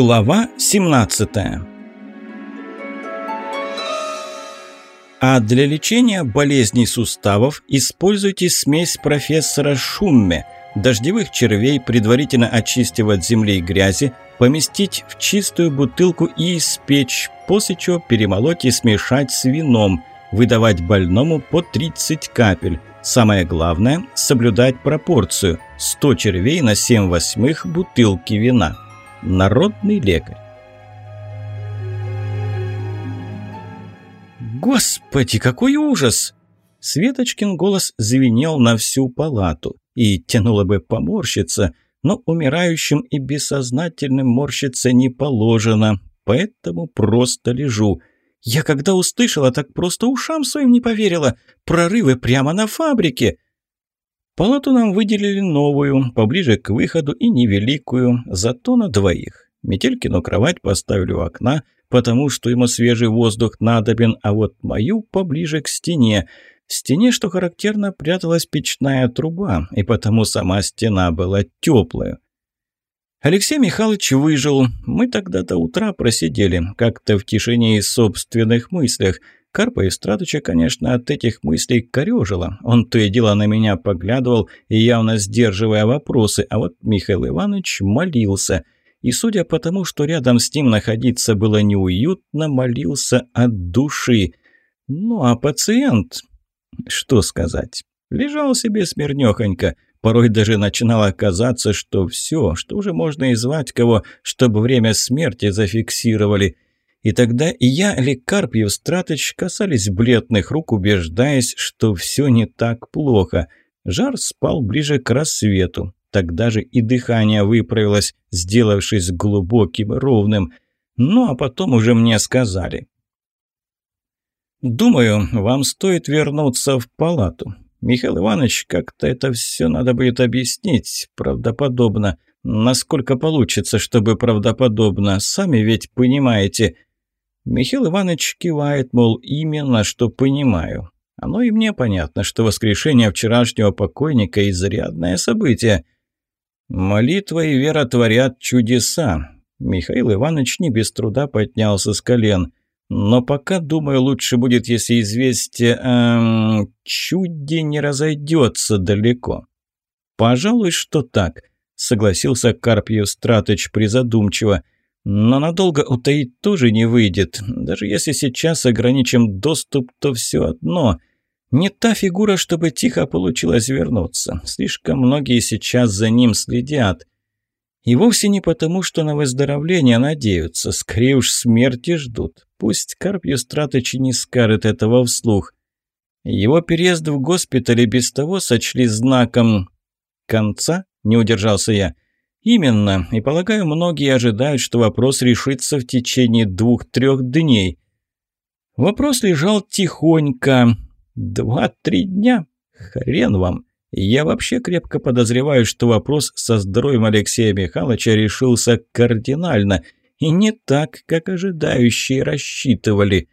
Глава 17 А для лечения болезней суставов используйте смесь профессора Шумме. Дождевых червей предварительно очистив от земли и грязи, поместить в чистую бутылку и испечь, после чего перемолоть и смешать с вином, выдавать больному по 30 капель. Самое главное – соблюдать пропорцию – 100 червей на 7 восьмых бутылки вина. Народный лекарь. «Господи, какой ужас!» Светочкин голос звенел на всю палату и тянуло бы поморщиться, но умирающим и бессознательным морщиться не положено, поэтому просто лежу. Я когда услышала, так просто ушам своим не поверила. Прорывы прямо на фабрике. Палату нам выделили новую, поближе к выходу и невеликую, зато на двоих. Метелькину кровать поставили у окна, потому что ему свежий воздух надобен, а вот мою поближе к стене. В стене, что характерно, пряталась печная труба, и потому сама стена была теплая. Алексей Михайлович выжил. Мы тогда до утра просидели, как-то в тишине и собственных мыслях – Карпа Истратыча, конечно, от этих мыслей корёжило. Он то и дело на меня поглядывал, явно сдерживая вопросы, а вот Михаил Иванович молился. И судя по тому, что рядом с ним находиться было неуютно, молился от души. Ну а пациент... Что сказать? Лежал себе смирнёхонько. Порой даже начинало казаться, что все, что уже можно и звать кого, чтобы время смерти зафиксировали – и тогда и я, Лекарп Евстратыч касались бледных рук, убеждаясь, что все не так плохо. Жар спал ближе к рассвету. Тогда же и дыхание выправилось, сделавшись глубоким, ровным. Ну, а потом уже мне сказали. «Думаю, вам стоит вернуться в палату. Михаил Иванович, как-то это все надо будет объяснить правдоподобно. Насколько получится, чтобы правдоподобно, сами ведь понимаете». Михаил Иванович кивает, мол, именно что понимаю. Оно и мне понятно, что воскрешение вчерашнего покойника – изрядное событие. Молитва и вера творят чудеса. Михаил Иванович не без труда поднялся с колен. Но пока, думаю, лучше будет, если известие о эм, чуде не разойдется далеко. Пожалуй, что так, согласился Карпьев Стратыч призадумчиво. Но надолго утаить тоже не выйдет. Даже если сейчас ограничим доступ, то все одно. Не та фигура, чтобы тихо получилось вернуться. Слишком многие сейчас за ним следят. И вовсе не потому, что на выздоровление надеются. Скорее уж смерти ждут. Пусть Карп Юстратыч не скажет этого вслух. Его переезд в госпитале без того сочли знаком конца, не удержался я. Именно, и полагаю, многие ожидают, что вопрос решится в течение двух-трех дней. Вопрос лежал тихонько. Два-три дня? Хрен вам. Я вообще крепко подозреваю, что вопрос со здоровьем Алексея Михайловича решился кардинально и не так, как ожидающие рассчитывали.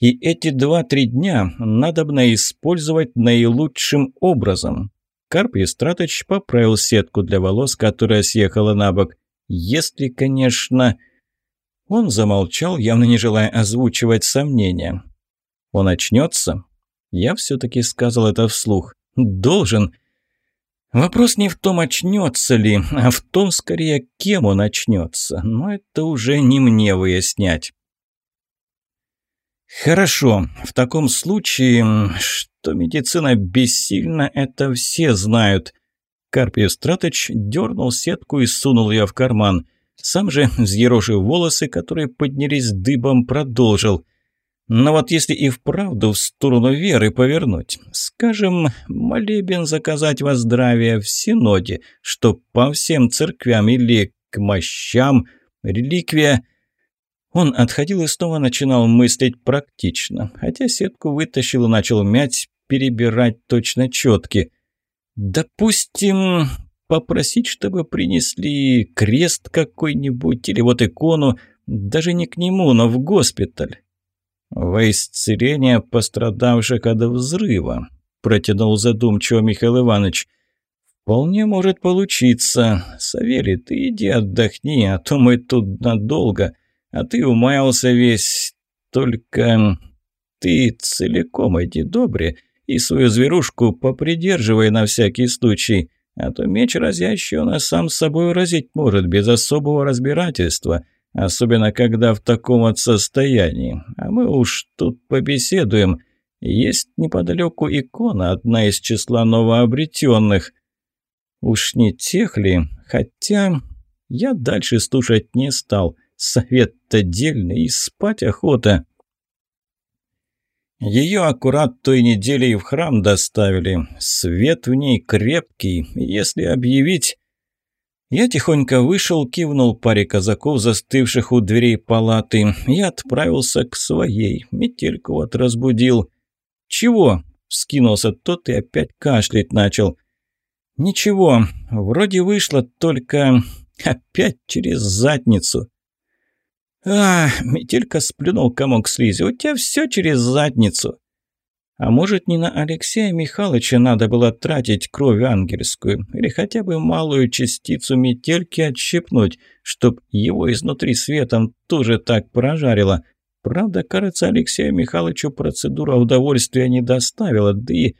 И эти два-три дня надобно использовать наилучшим образом. Карп Истратыч поправил сетку для волос, которая съехала на бок. Если, конечно... Он замолчал, явно не желая озвучивать сомнения. Он очнется? Я все-таки сказал это вслух. Должен. Вопрос не в том, очнется ли, а в том, скорее, кем он очнется. Но это уже не мне выяснять. Хорошо, в таком случае, что медицина бессильна, это все знают. Карпий Стратыч дернул сетку и сунул ее в карман. Сам же, взъерошив волосы, которые поднялись дыбом, продолжил. Но вот если и вправду в сторону веры повернуть, скажем, молебен заказать во здравие в Синоде, что по всем церквям или к мощам, реликвия он отходил и снова начинал мыслить практично, хотя сетку вытащил и начал мять, перебирать точно четки. «Допустим, попросить, чтобы принесли крест какой-нибудь или вот икону, даже не к нему, но в госпиталь». «Во исцеление пострадавших от взрыва», – протянул задумчиво Михаил Иванович. «Вполне может получиться. Савелий, ты иди отдохни, а то мы тут надолго. А ты умаялся весь. Только ты целиком иди добре и свою зверушку попридерживай на всякий случай, а то меч разящий он сам собой разить может без особого разбирательства, особенно когда в таком вот состоянии. А мы уж тут побеседуем. Есть неподалеку икона, одна из числа новообретенных. Уж не тех ли? Хотя я дальше слушать не стал. Совет-то дельный и спать охота. Ее аккурат той недели и в храм доставили. Свет в ней крепкий, если объявить... Я тихонько вышел, кивнул паре казаков, застывших у дверей палаты, и отправился к своей. Метельку вот разбудил. «Чего?» — вскинулся тот и опять кашлять начал. «Ничего, вроде вышло, только опять через задницу». «А, Метелька сплюнул комок слизи. У тебя все через задницу». А может, не на Алексея Михайловича надо было тратить кровь ангельскую, или хотя бы малую частицу метельки отщипнуть, чтоб его изнутри светом тоже так прожарило. Правда, кажется, Алексею Михайловичу процедура удовольствия не доставила, да и...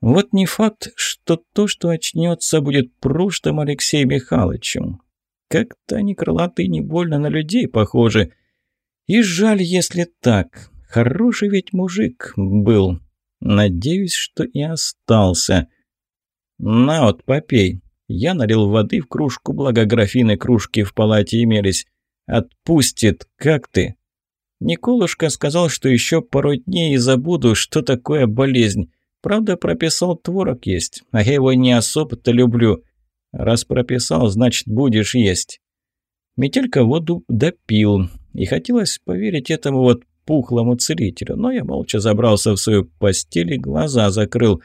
Вот не факт, что то, что очнется, будет прошлым Алексеем Михайловичем. Как-то они крылатые не больно на людей похожи. И жаль, если так. Хороший ведь мужик был. Надеюсь, что и остался. На вот, попей. Я налил воды в кружку, благо графины кружки в палате имелись. Отпустит, как ты? Николушка сказал, что еще пару дней и забуду, что такое болезнь. Правда, прописал творог есть, а я его не особо-то люблю. Раз прописал, значит, будешь есть. Метелька воду допил, и хотелось поверить этому вот пухлому целителю, но я молча забрался в свою постель и глаза закрыл.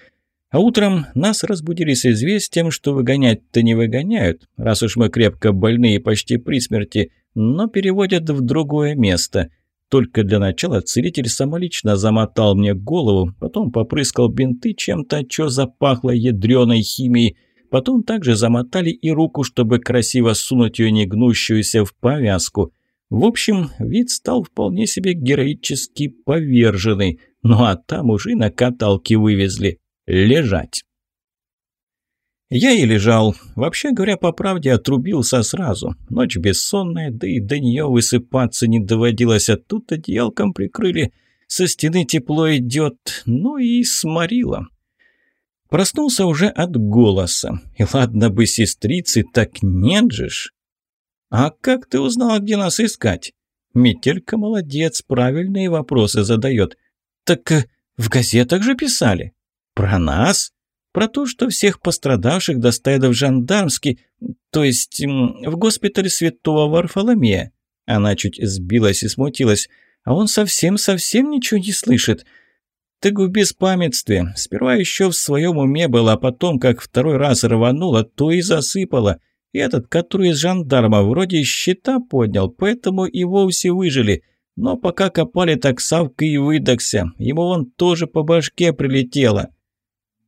А утром нас разбудили с известием, что выгонять-то не выгоняют, раз уж мы крепко больны и почти при смерти, но переводят в другое место. Только для начала целитель самолично замотал мне голову, потом попрыскал бинты чем-то, что запахло ядреной химией, Потом также замотали и руку, чтобы красиво сунуть ее негнущуюся в повязку. В общем, вид стал вполне себе героически поверженный. Ну а там уже на каталке вывезли. Лежать. Я и лежал. Вообще говоря, по правде, отрубился сразу. Ночь бессонная, да и до нее высыпаться не доводилось, а тут одеялком прикрыли. Со стены тепло идет, ну и сморило. Проснулся уже от голоса. И ладно бы сестрицы, так нет же ж. «А как ты узнала, где нас искать?» Метелька молодец, правильные вопросы задает. «Так э, в газетах же писали». «Про нас?» «Про то, что всех пострадавших доставят в жандармский, то есть в госпиталь святого Варфоломея». Она чуть сбилась и смутилась. «А он совсем-совсем ничего не слышит. Ты в беспамятстве. Сперва еще в своем уме был, а потом, как второй раз рвануло, то и засыпало. Этот, который из жандарма, вроде щита поднял, поэтому и вовсе выжили. Но пока копали, так Савка и выдохся. Ему он тоже по башке прилетело.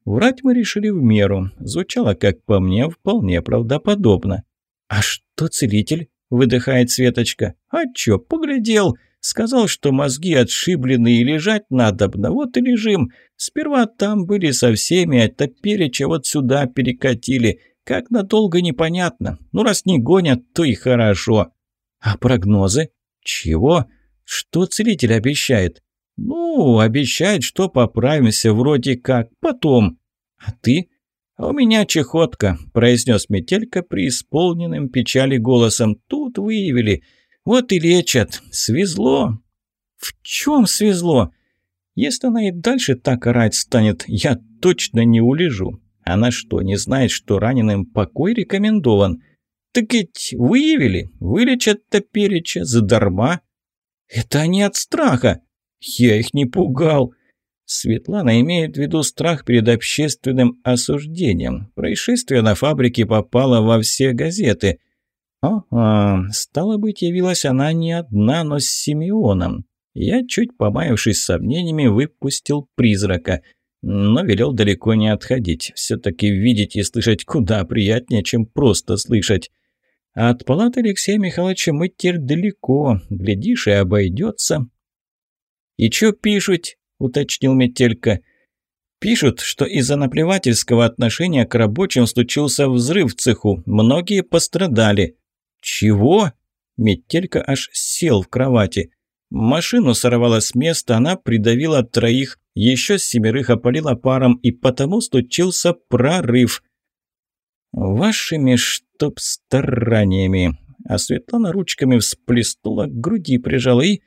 Врать мы решили в меру. Звучало, как по мне, вполне правдоподобно. «А что целитель?» – выдыхает Светочка. «А чё, поглядел?» Сказал, что мозги отшиблены и лежать надобно. Вот и лежим. Сперва там были со всеми, а топереча вот сюда перекатили. Как надолго непонятно. Ну, раз не гонят, то и хорошо. А прогнозы? Чего? Что целитель обещает? Ну, обещает, что поправимся вроде как. Потом. А ты? А у меня чехотка, произнес Метелька преисполненным печали голосом. Тут выявили. Вот и лечат. Свезло. В чем свезло? Если она и дальше так орать станет, я точно не улежу. Она что, не знает, что раненым покой рекомендован? Так ведь выявили, вылечат топереча задарма. Это они от страха. Я их не пугал. Светлана имеет в виду страх перед общественным осуждением. Происшествие на фабрике попало во все газеты. Ага, стало быть, явилась она не одна, но с Симеоном. Я, чуть помаявшись сомнениями, выпустил призрака. но велел далеко не отходить. Все-таки видеть и слышать куда приятнее, чем просто слышать. От палаты Алексея Михайловича мы теперь далеко, глядишь, и обойдется. «И чё пишут?» – уточнил Метелька. «Пишут, что из-за наплевательского отношения к рабочим случился взрыв в цеху, многие пострадали». «Чего?» – Метелька аж сел в кровати. Машину сорвало с места, она придавила троих, еще семерых опалила паром, и потому случился прорыв. «Вашими чтоб стараниями!» А Светлана ручками всплеснула, к груди прижала и...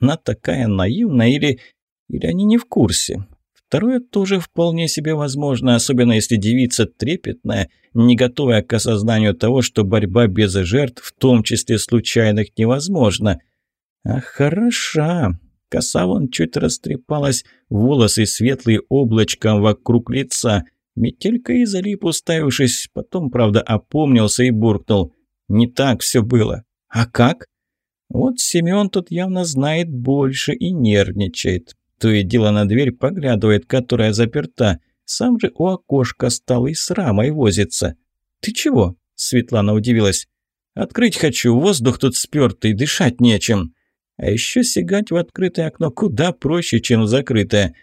Она такая наивная или... Или они не в курсе? Второе тоже вполне себе возможно, особенно если девица трепетная, не готовая к осознанию того, что борьба без жертв, в том числе случайных, невозможна. А хороша. Коса вон чуть растрепалась, волосы светлые облачком вокруг лица. Метелька и залип, уставившись, потом, правда, опомнился и буркнул. Не так все было. А как? Вот Семен тут явно знает больше и нервничает. То и дело на дверь поглядывает, которая заперта. Сам же у окошка стал и с рамой возится. «Ты чего?» – Светлана удивилась. «Открыть хочу, воздух тут спёртый, дышать нечем». А еще сигать в открытое окно куда проще, чем в закрытое.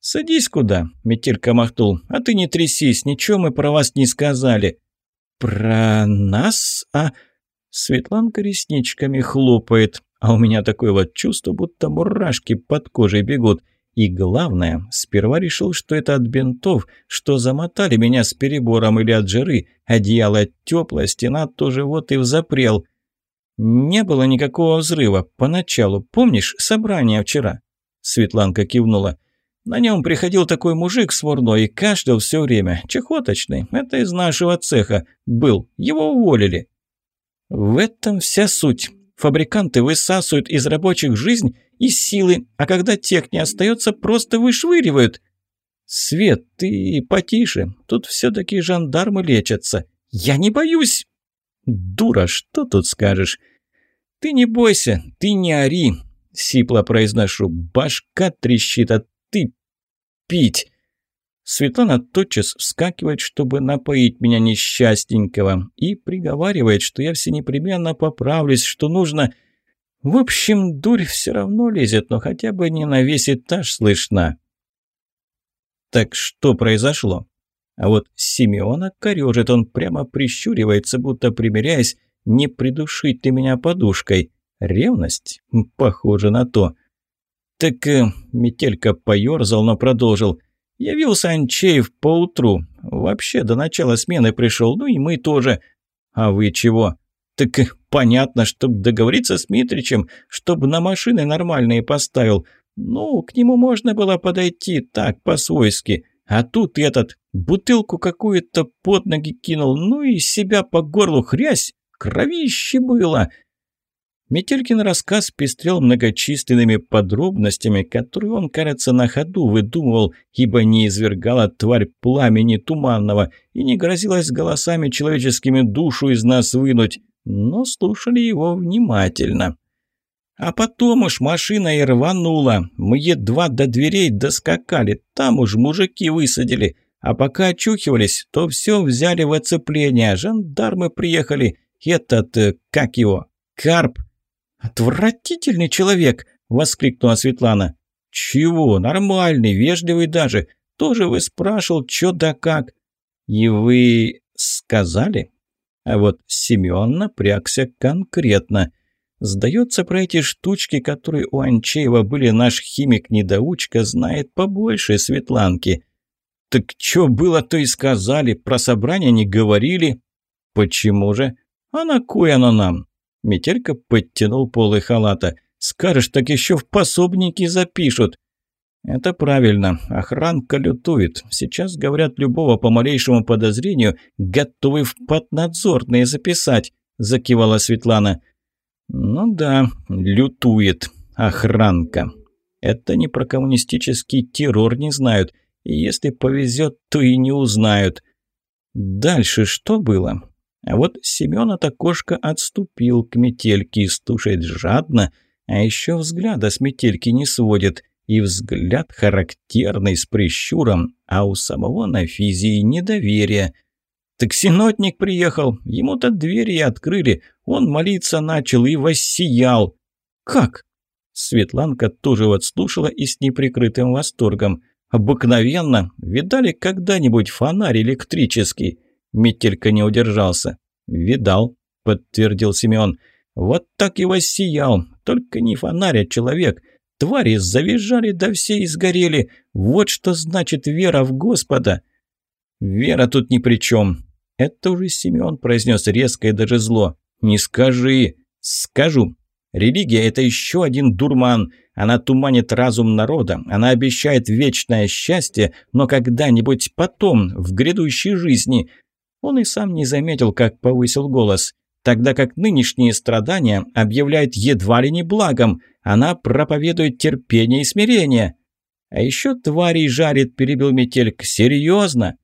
«Садись куда?» – Метелька махнул. «А ты не трясись, ничего мы про вас не сказали». «Про нас? А...» Светланка ресничками хлопает, а у меня такое вот чувство, будто мурашки под кожей бегут. И главное, сперва решил, что это от бинтов, что замотали меня с перебором или от жары. Одеяло теплое, стена тоже вот и взапрел. «Не было никакого взрыва. Поначалу. Помнишь собрание вчера?» Светланка кивнула. «На нем приходил такой мужик сварной и кашлял все время. Чехоточный. Это из нашего цеха. Был. Его уволили». «В этом вся суть. Фабриканты высасывают из рабочих жизнь и силы, а когда тех не остается, просто вышвыривают». «Свет, ты потише. Тут все-таки жандармы лечатся. Я не боюсь!» «Дура, что тут скажешь?» «Ты не бойся, ты не ори!» — сипло произношу. «Башка трещит, а ты пить!» Светлана тотчас вскакивает, чтобы напоить меня несчастненького, и приговаривает, что я все непременно поправлюсь, что нужно... В общем, дурь все равно лезет, но хотя бы не на весь этаж слышна. Так что произошло? А вот Симеона корежит, он прямо прищуривается, будто примиряясь, не придушить ты меня подушкой. Ревность? Похоже на то. Так э, Метелька поерзал, но продолжил. Явился Анчеев поутру. Вообще до начала смены пришел, ну и мы тоже. А вы чего? Так э, понятно, чтобы договориться с Митричем, чтобы на машины нормальные поставил. Ну, к нему можно было подойти так, по-свойски. А тут этот бутылку какую-то под ноги кинул, ну и себя по горлу хрясь, кровище было. Метелькин рассказ пестрел многочисленными подробностями, которые он, кажется, на ходу выдумывал, ибо не извергала тварь пламени туманного и не грозилась голосами человеческими душу из нас вынуть, но слушали его внимательно. А потом уж машина и рванула. Мы едва до дверей доскакали, там уж мужики высадили. А пока очухивались, то все взяли в оцепление. Жандармы приехали. Этот, э, как его, Карп. «Отвратительный человек!» – воскликнула Светлана. «Чего? Нормальный, вежливый даже. Тоже вы спрашивал, чё да как». «И вы сказали?» А вот Семён напрягся конкретно – Сдается, про эти штучки, которые у Анчеева были, наш химик-недоучка знает побольше Светланки. Так что было, то и сказали, про собрание не говорили. Почему же? А на кой оно нам? Метелька подтянул полы халата. Скажешь, так еще в пособники запишут. Это правильно. Охранка лютует. Сейчас, говорят, любого по малейшему подозрению готовы в поднадзорные записать, закивала Светлана. Ну да, лютует охранка. Это не про коммунистический террор не знают. И если повезет, то и не узнают. Дальше что было? А вот Семен от окошка отступил к метельке и слушает жадно, а еще взгляда с метельки не сводит. и взгляд характерный с прищуром, а у самого на физии недоверие. Таксинотник приехал, ему-то двери открыли, он молиться начал и воссиял. «Как?» Светланка тоже вот слушала и с неприкрытым восторгом. «Обыкновенно! Видали когда-нибудь фонарь электрический?» Метелька не удержался. «Видал», — подтвердил Семен. «Вот так и воссиял. Только не фонарь, а человек. Твари завизжали, да все и сгорели. Вот что значит вера в Господа». «Вера тут ни при чем». Это уже Семен произнес резко и даже зло. «Не скажи». «Скажу. Религия – это еще один дурман. Она туманит разум народа, она обещает вечное счастье, но когда-нибудь потом, в грядущей жизни. Он и сам не заметил, как повысил голос. Тогда как нынешние страдания объявляет едва ли не благом. Она проповедует терпение и смирение. А еще тварей жарит, перебил Метельк. Серьезно?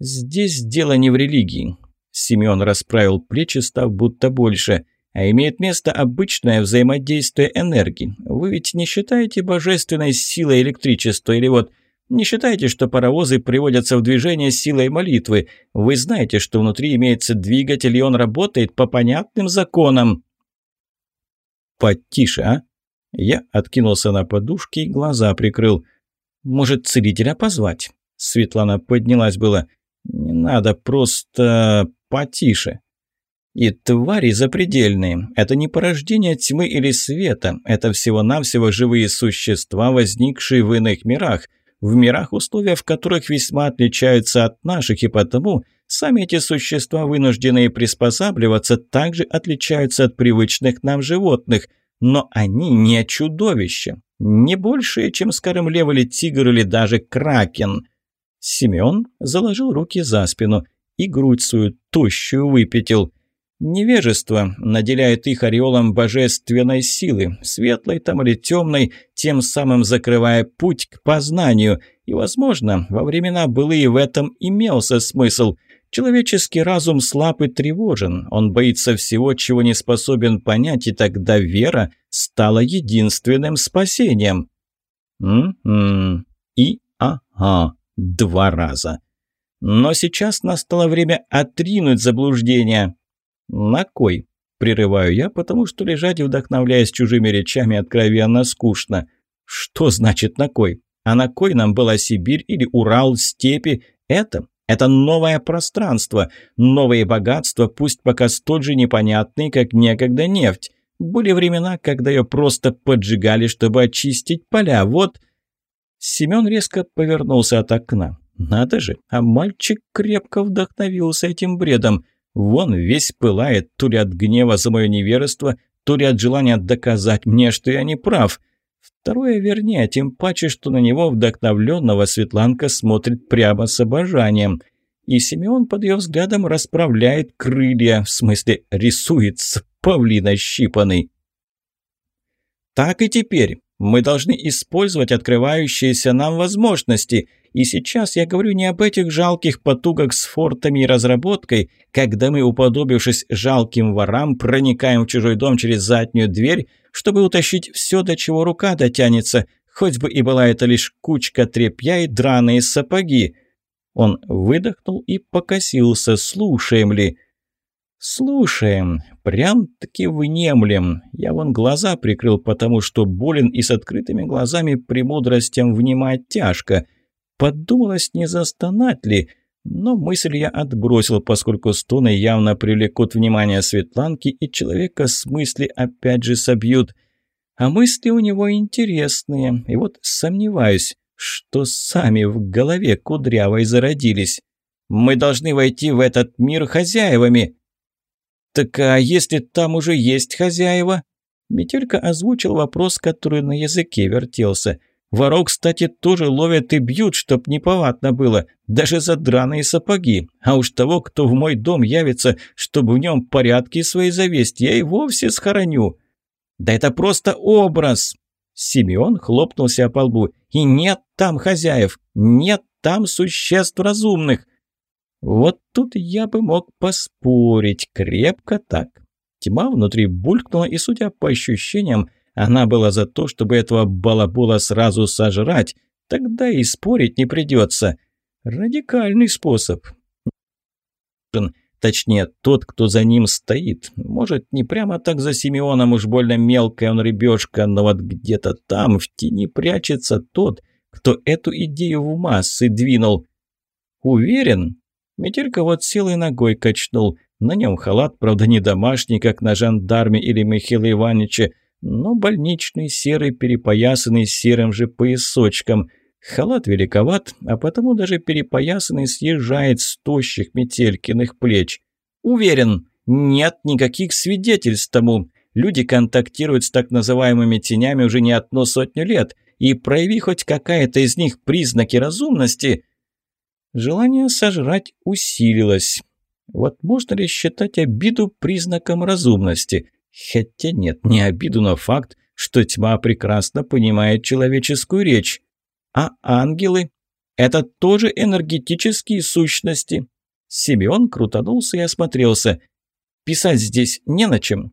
Здесь дело не в религии. Семен расправил плечи, став будто больше а имеет место обычное взаимодействие энергии. Вы ведь не считаете божественной силой электричество или вот не считаете, что паровозы приводятся в движение силой молитвы. Вы знаете, что внутри имеется двигатель, и он работает по понятным законам. Потише, а? Я откинулся на подушке и глаза прикрыл. Может, целителя позвать? Светлана поднялась было. Не надо, просто потише. И твари запредельные. Это не порождение тьмы или света. Это всего-навсего живые существа, возникшие в иных мирах. В мирах, условия в которых весьма отличаются от наших, и потому сами эти существа, вынужденные приспосабливаться, также отличаются от привычных нам животных. Но они не чудовища. Не большие, чем скоромлевали тигр или даже кракен. Семен заложил руки за спину и грудь свою тощую выпятил – Невежество наделяет их ореолом божественной силы, светлой там или темной, тем самым закрывая путь к познанию. И, возможно, во времена былые в этом имелся смысл. Человеческий разум слаб и тревожен, он боится всего, чего не способен понять, и тогда вера стала единственным спасением. М-м, и ага, два раза. Но сейчас настало время отринуть заблуждение. «На кой?» – прерываю я, потому что лежать и вдохновляясь чужими речами откровенно скучно. «Что значит «на кой»? А на кой нам была Сибирь или Урал, степи? Это это новое пространство, новые богатства, пусть пока столь же непонятные, как некогда нефть. Были времена, когда ее просто поджигали, чтобы очистить поля. Вот...» Семен резко повернулся от окна. «Надо же, а мальчик крепко вдохновился этим бредом. Вон весь пылает, то ли от гнева за мое неверство, то ли от желания доказать мне, что я не прав. Второе вернее, тем паче, что на него вдохновленного Светланка смотрит прямо с обожанием. И Симеон под ее взглядом расправляет крылья, в смысле рисуется, павлина щипанный. Так и теперь. Мы должны использовать открывающиеся нам возможности – и сейчас я говорю не об этих жалких потугах с фортами и разработкой, когда мы, уподобившись жалким ворам, проникаем в чужой дом через заднюю дверь, чтобы утащить все, до чего рука дотянется, хоть бы и была это лишь кучка тряпья и драные сапоги. Он выдохнул и покосился, слушаем ли. «Слушаем, прям-таки внемлем. Я вон глаза прикрыл, потому что болен и с открытыми глазами премудростям внимать тяжко». Подумалось, не застонать ли, но мысль я отбросил, поскольку стоны явно привлекут внимание Светланки и человека с мысли опять же собьют. А мысли у него интересные, и вот сомневаюсь, что сами в голове кудрявой зародились. Мы должны войти в этот мир хозяевами. Так а если там уже есть хозяева? Метелька озвучил вопрос, который на языке вертелся – Воров, кстати, тоже ловят и бьют, чтоб неповадно было, даже за драные сапоги. А уж того, кто в мой дом явится, чтобы в нем порядки свои завесть, я и вовсе схороню. Да это просто образ. Симеон хлопнулся по лбу. И нет там хозяев, нет там существ разумных. Вот тут я бы мог поспорить, крепко так. Тьма внутри булькнула, и, судя по ощущениям, Она была за то, чтобы этого балабола сразу сожрать. Тогда и спорить не придется. Радикальный способ. Точнее, тот, кто за ним стоит. Может, не прямо так за Симеоном, уж больно мелкая он рыбешка, но вот где-то там, в тени, прячется тот, кто эту идею в массы двинул. Уверен? Метелька вот силой ногой качнул. На нем халат, правда, не домашний, как на жандарме или Михаиле Ивановиче, но больничный, серый, перепоясанный серым же поясочком – Халат великоват, а потому даже перепоясанный съезжает с тощих метелькиных плеч. Уверен, нет никаких свидетельств тому. Люди контактируют с так называемыми тенями уже не одну сотню лет, и прояви хоть какая-то из них признаки разумности, желание сожрать усилилось. Вот можно ли считать обиду признаком разумности? Хотя нет, не обиду, но факт, что тьма прекрасно понимает человеческую речь. А ангелы? Это тоже энергетические сущности. Симеон крутанулся и осмотрелся. Писать здесь не на чем.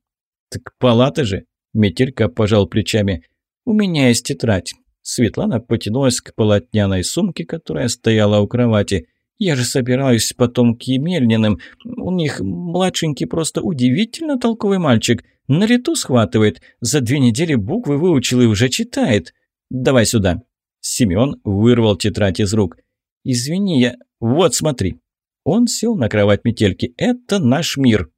Так палата же. Метелька пожал плечами. У меня есть тетрадь. Светлана потянулась к полотняной сумке, которая стояла у кровати. «Я же собираюсь потом к Емельниным. У них младшенький просто удивительно толковый мальчик. На лету схватывает. За две недели буквы выучил и уже читает. Давай сюда». Семен вырвал тетрадь из рук. «Извини, я... Вот, смотри». Он сел на кровать метельки. «Это наш мир».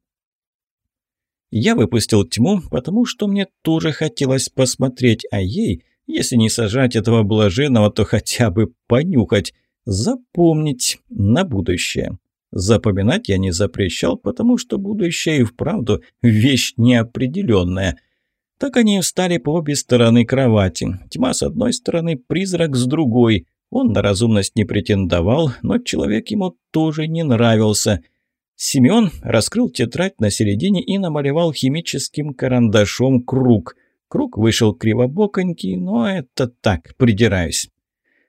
Я выпустил тьму, потому что мне тоже хотелось посмотреть, а ей, если не сажать этого блаженного, то хотя бы понюхать, запомнить на будущее. Запоминать я не запрещал, потому что будущее и вправду вещь неопределенная – так они встали по обе стороны кровати. Тьма с одной стороны, призрак с другой. Он на разумность не претендовал, но человек ему тоже не нравился. Семен раскрыл тетрадь на середине и намалевал химическим карандашом круг. Круг вышел кривобоконький, но это так, придираюсь.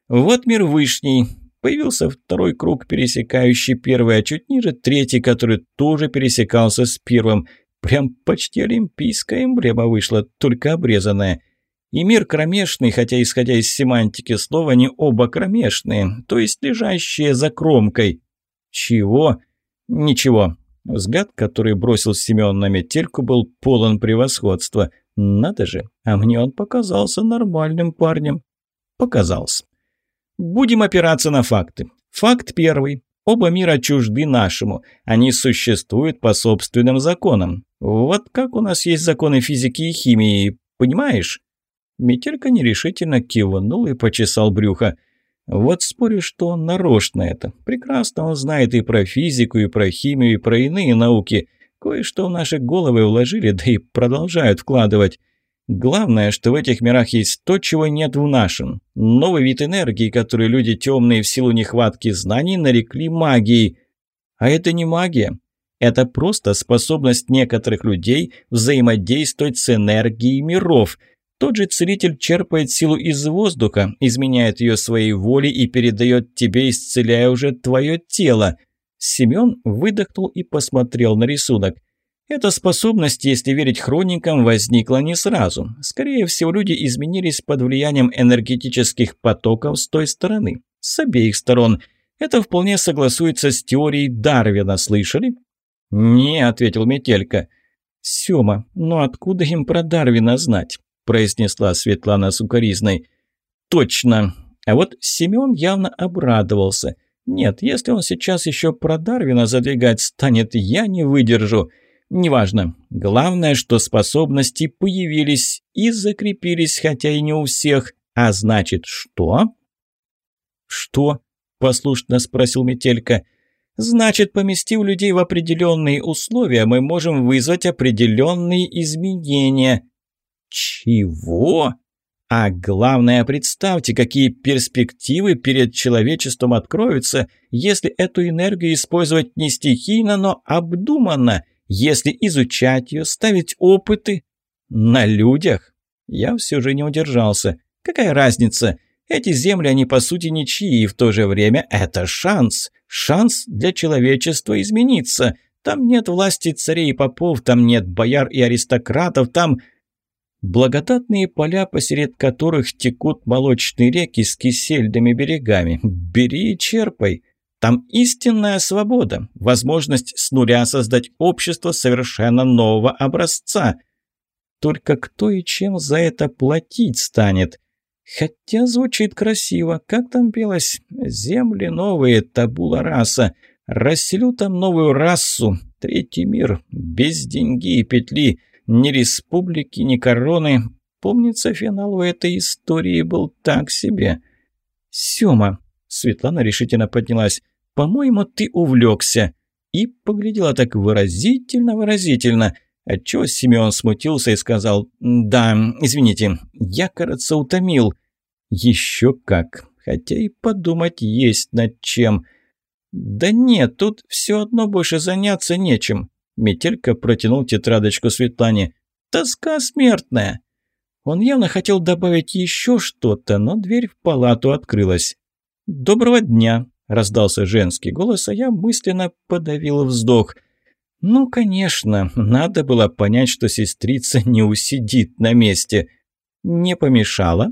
Вот мир вышний. Появился второй круг, пересекающий первый, а чуть ниже третий, который тоже пересекался с первым – Прям почти олимпийская эмблема вышла, только обрезанная. И мир кромешный, хотя, исходя из семантики слова, не оба кромешные, то есть лежащие за кромкой. Чего? Ничего. Взгляд, который бросил Семен на метельку, был полон превосходства. Надо же, а мне он показался нормальным парнем. Показался. Будем опираться на факты. Факт первый. Оба мира чужды нашему. Они существуют по собственным законам. Вот как у нас есть законы физики и химии, понимаешь?» Метелька нерешительно кивнул и почесал брюхо. «Вот спорю, что он нарочно это. Прекрасно он знает и про физику, и про химию, и про иные науки. Кое-что в наши головы вложили, да и продолжают вкладывать. Главное, что в этих мирах есть то, чего нет в нашем. Новый вид энергии, который люди темные в силу нехватки знаний нарекли магией. А это не магия. Это просто способность некоторых людей взаимодействовать с энергией миров. Тот же целитель черпает силу из воздуха, изменяет ее своей волей и передает тебе, исцеляя уже твое тело. Семен выдохнул и посмотрел на рисунок – эта способность, если верить хроникам, возникла не сразу. Скорее всего, люди изменились под влиянием энергетических потоков с той стороны, с обеих сторон. Это вполне согласуется с теорией Дарвина, слышали? «Не», — ответил Метелька. «Сёма, ну откуда им про Дарвина знать?» – произнесла Светлана сукоризной. «Точно. А вот Семён явно обрадовался. Нет, если он сейчас еще про Дарвина задвигать станет, я не выдержу. Неважно. Главное, что способности появились и закрепились, хотя и не у всех. А значит, что? Что? Послушно спросил Метелька. Значит, поместив людей в определенные условия, мы можем вызвать определенные изменения. Чего? А главное, представьте, какие перспективы перед человечеством откроются, если эту энергию использовать не стихийно, но обдуманно – если изучать ее, ставить опыты на людях, я все же не удержался. Какая разница? Эти земли, они по сути ничьи, и в то же время это шанс. Шанс для человечества измениться. Там нет власти царей и попов, там нет бояр и аристократов, там... Благодатные поля, посеред которых текут молочные реки с кисельными берегами. Бери и черпай. Там истинная свобода, возможность с нуля создать общество совершенно нового образца. Только кто и чем за это платить станет? Хотя звучит красиво, как там пелось? Земли новые, табула раса. Расселю там новую расу, третий мир, без деньги и петли, ни республики, ни короны. Помнится, финал у этой истории был так себе. «Сёма», — Светлана решительно поднялась, по-моему, ты увлекся». И поглядела так выразительно-выразительно, отчего Симеон смутился и сказал «Да, извините, я, кажется, утомил». «Еще как, хотя и подумать есть над чем». «Да нет, тут все одно больше заняться нечем». Метелька протянул тетрадочку Светлане. «Тоска смертная». Он явно хотел добавить еще что-то, но дверь в палату открылась. «Доброго дня», раздался женский голос, а я мысленно подавил вздох. Ну, конечно, надо было понять, что сестрица не усидит на месте. Не помешала?